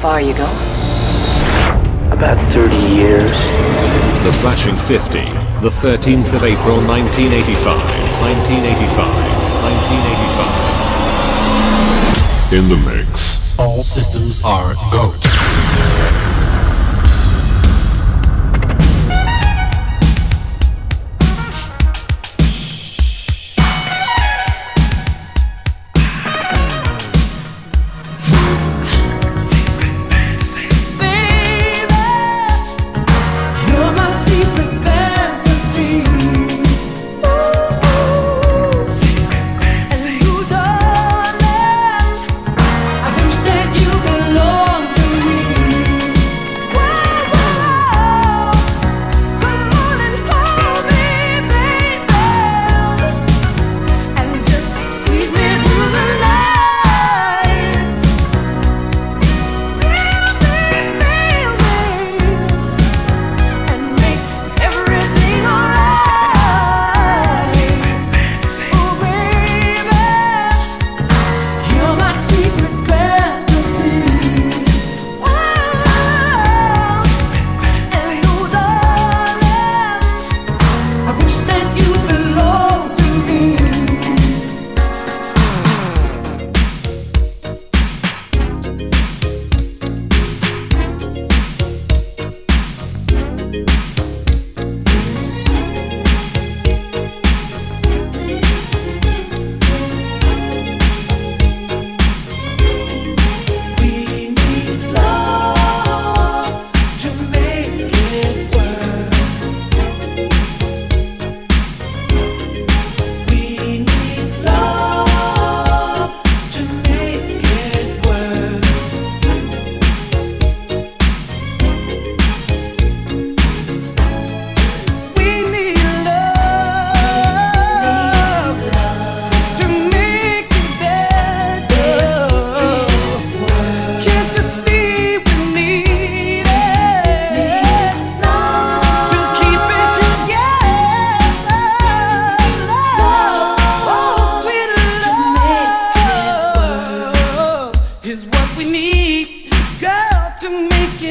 far you go? About 30 years. The Flashing 50, the 13th of April 1985. 1985. 1985. In the mix. All systems are go.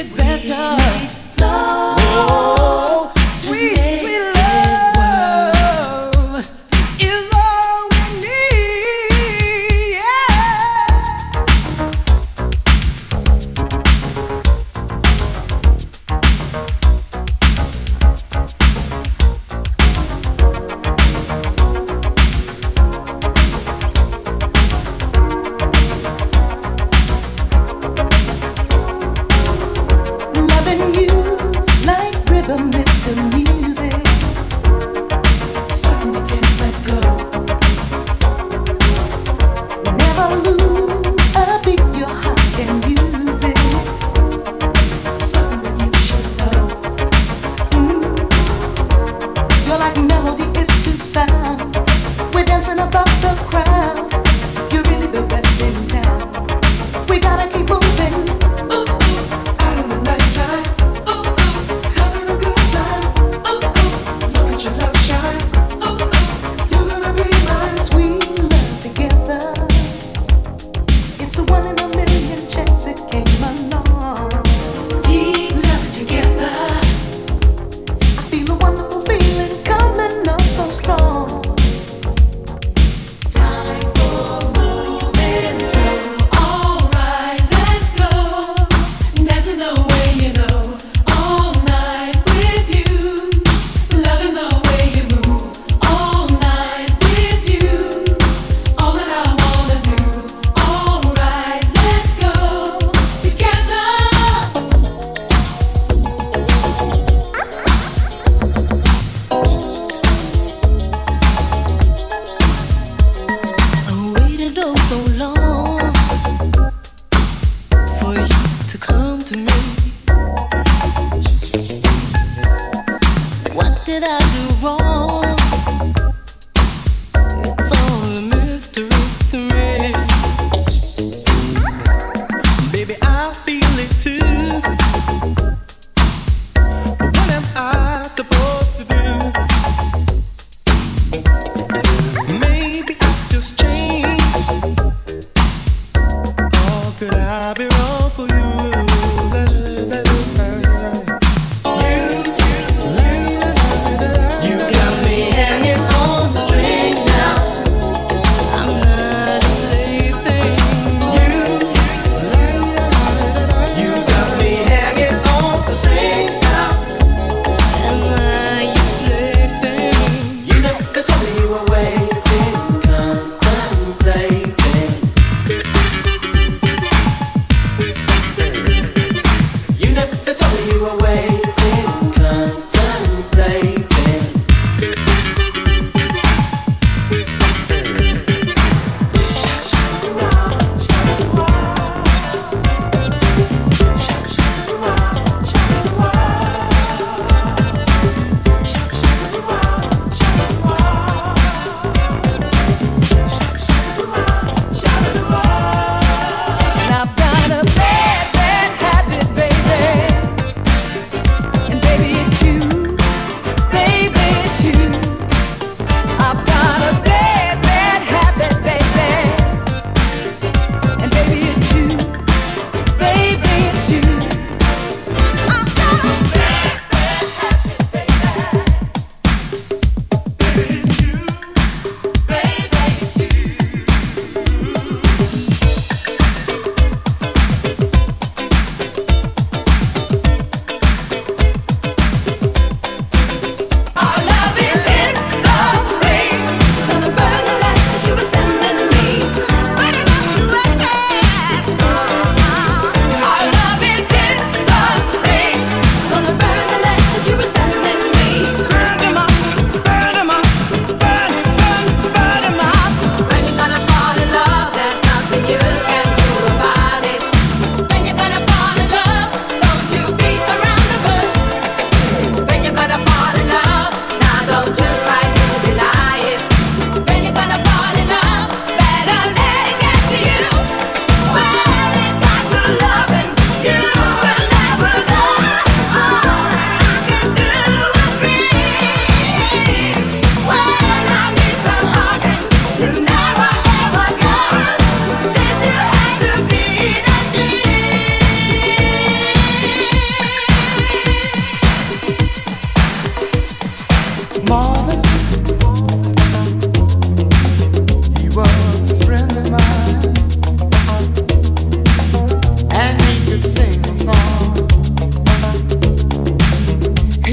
Could I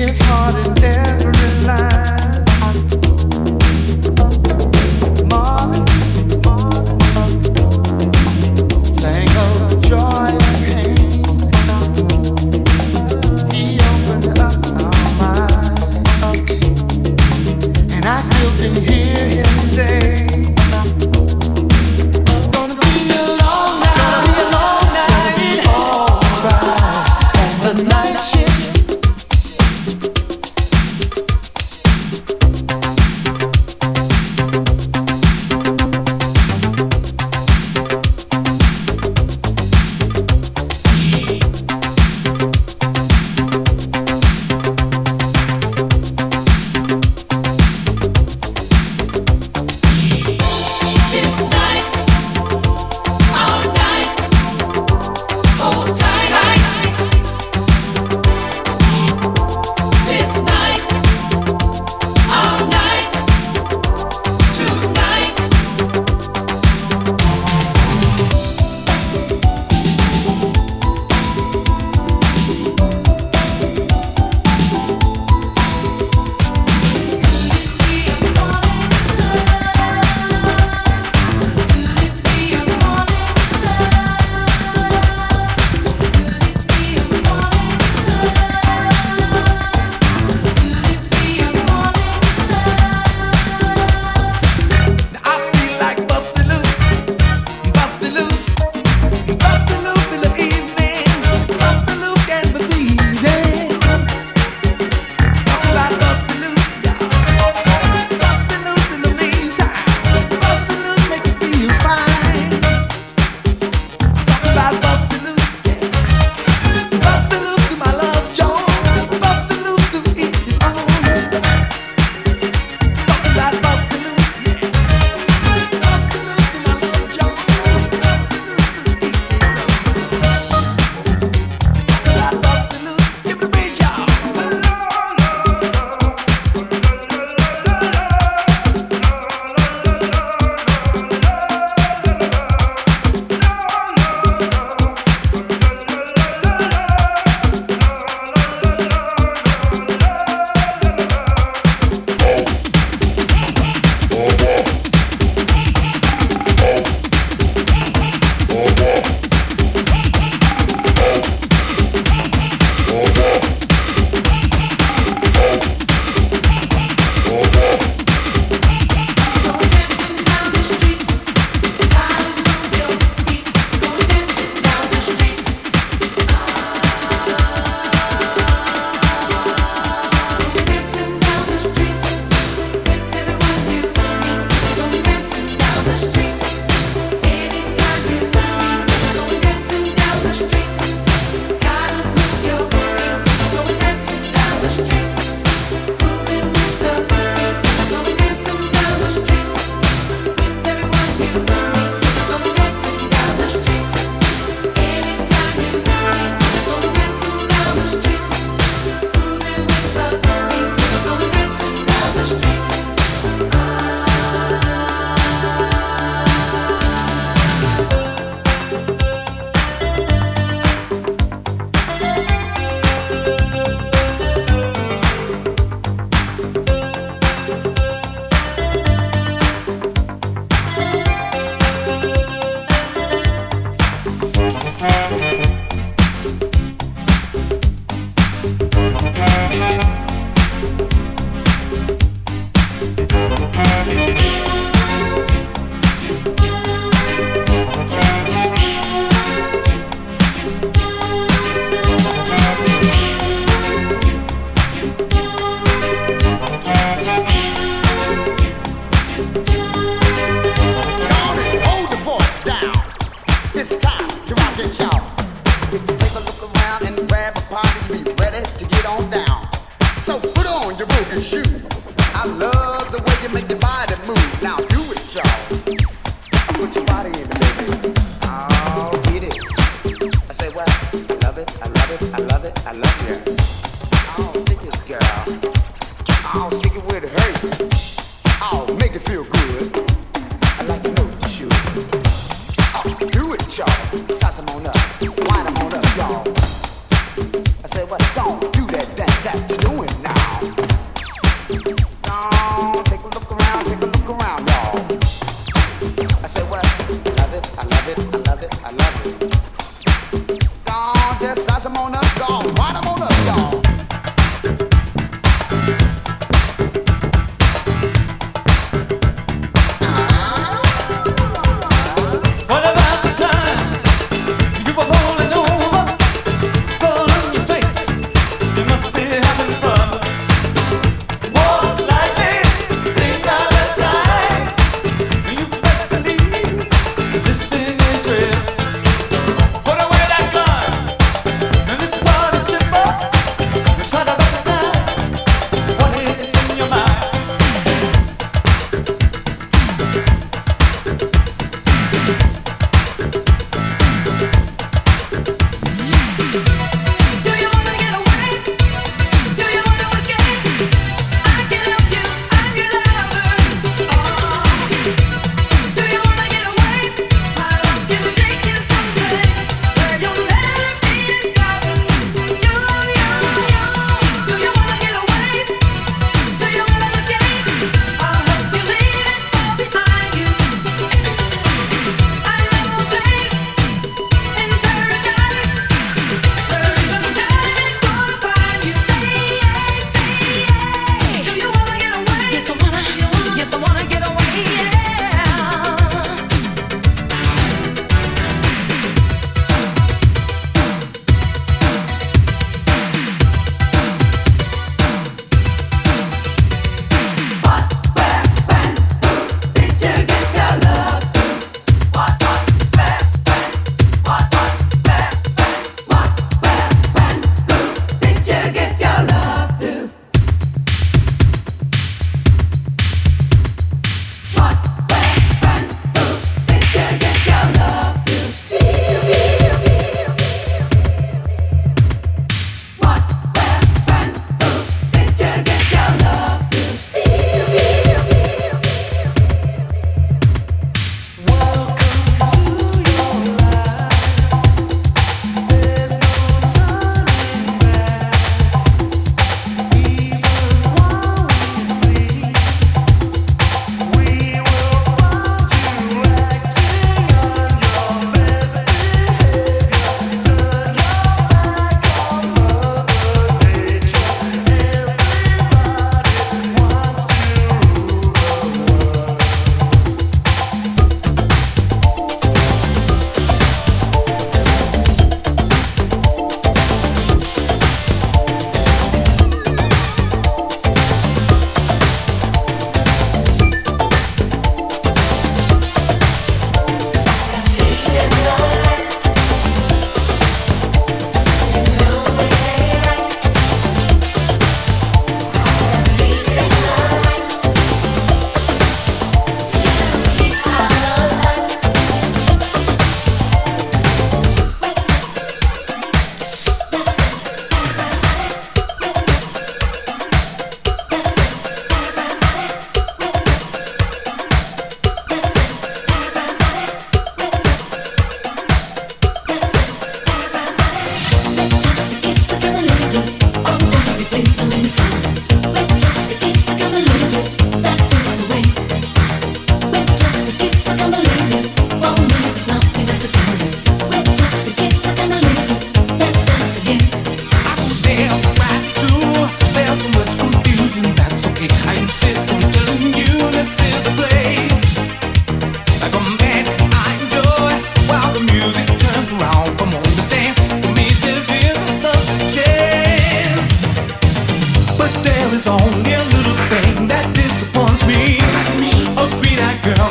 I love you. I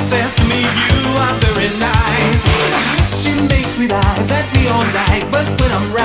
confess to me you are very nice. She makes eyes at me all night, but when I'm right.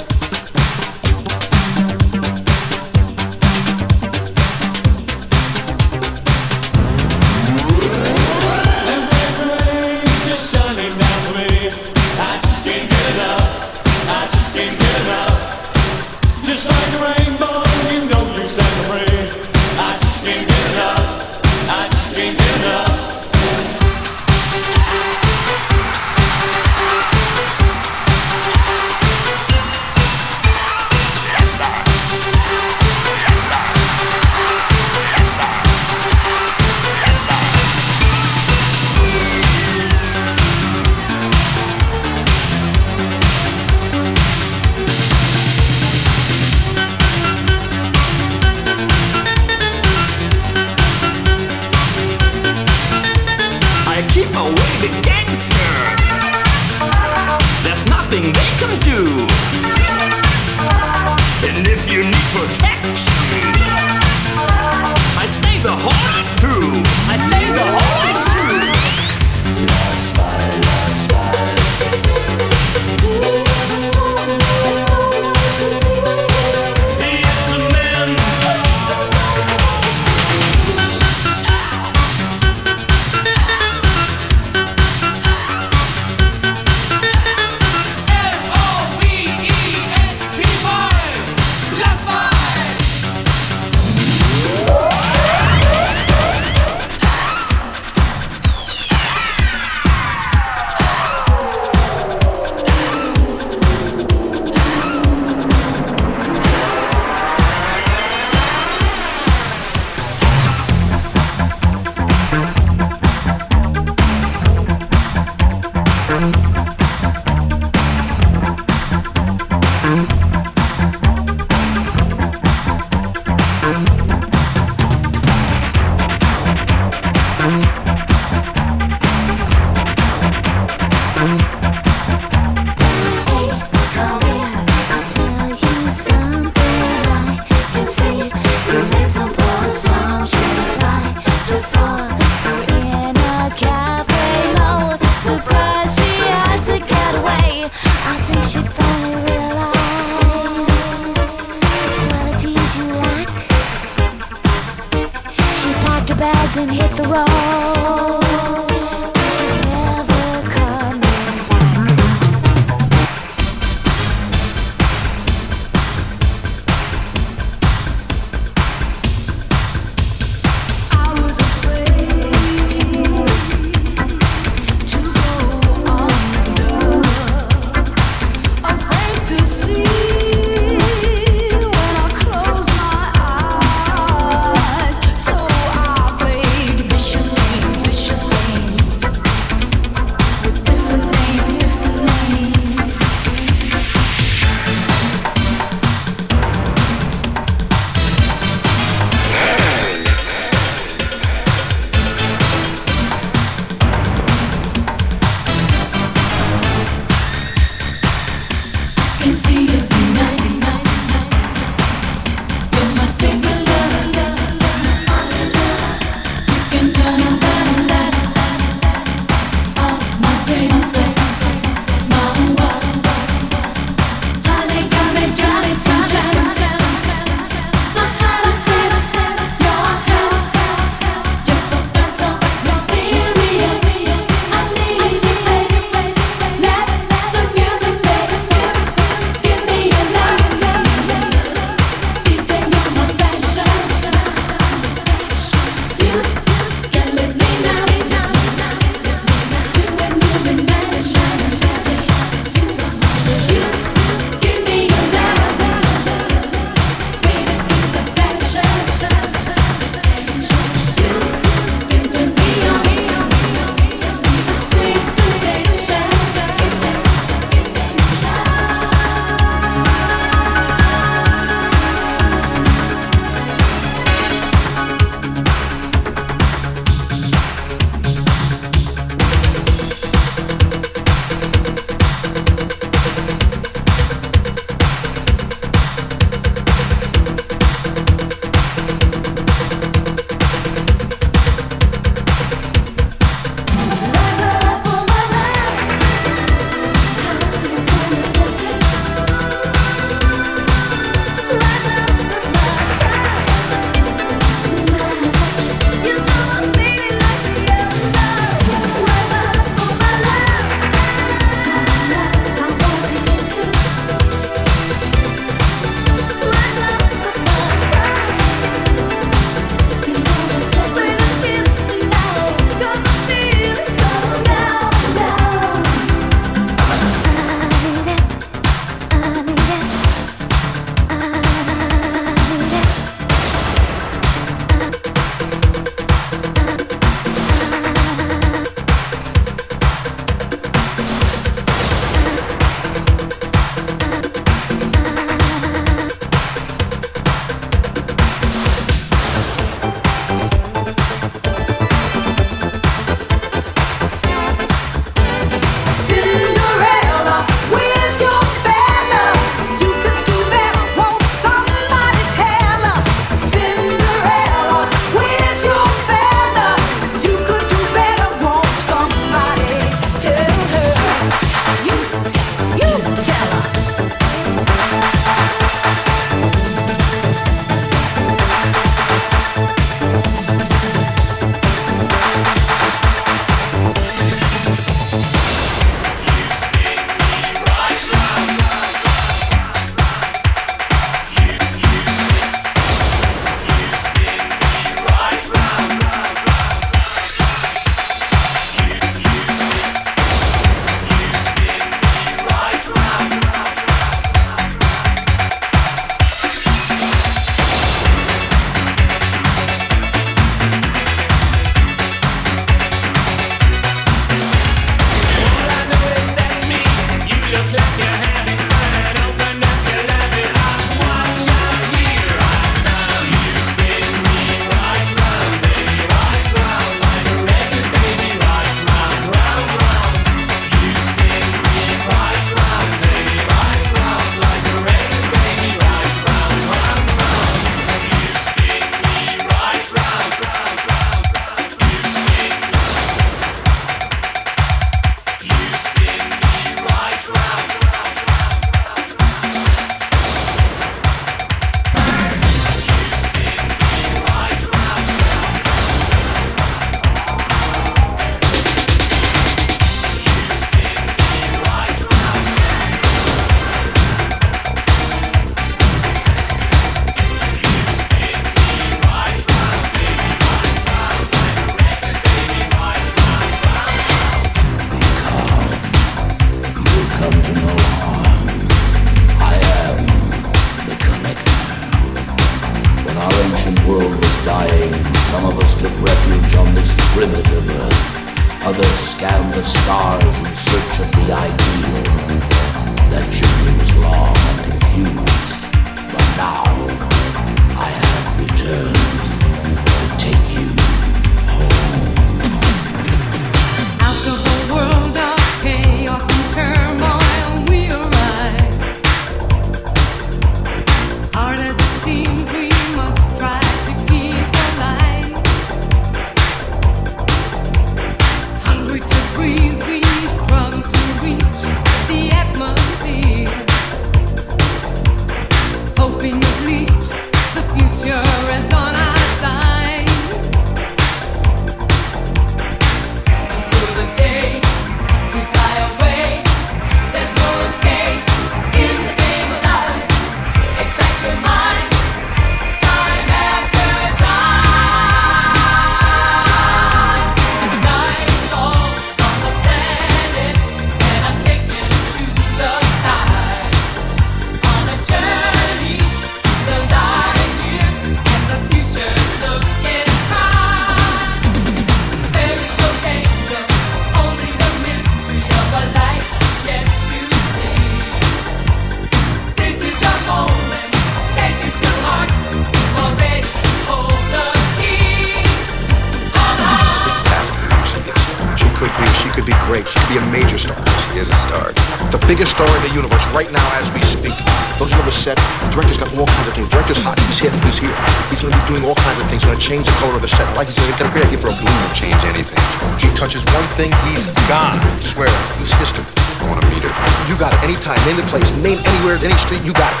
The biggest star in the universe right now as we speak. Those numbers set, the director's got all kinds of things. Director's hot, he's here. he's here. He's gonna be doing all kinds of things. He's gonna change the color of the set. I like he's gonna get a great idea for a blue, to change anything. He touches one thing, he's gone. I swear, he's history. I wanna meet her. You got it. Anytime, name the place, name anywhere, any street, you got it.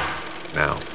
Now.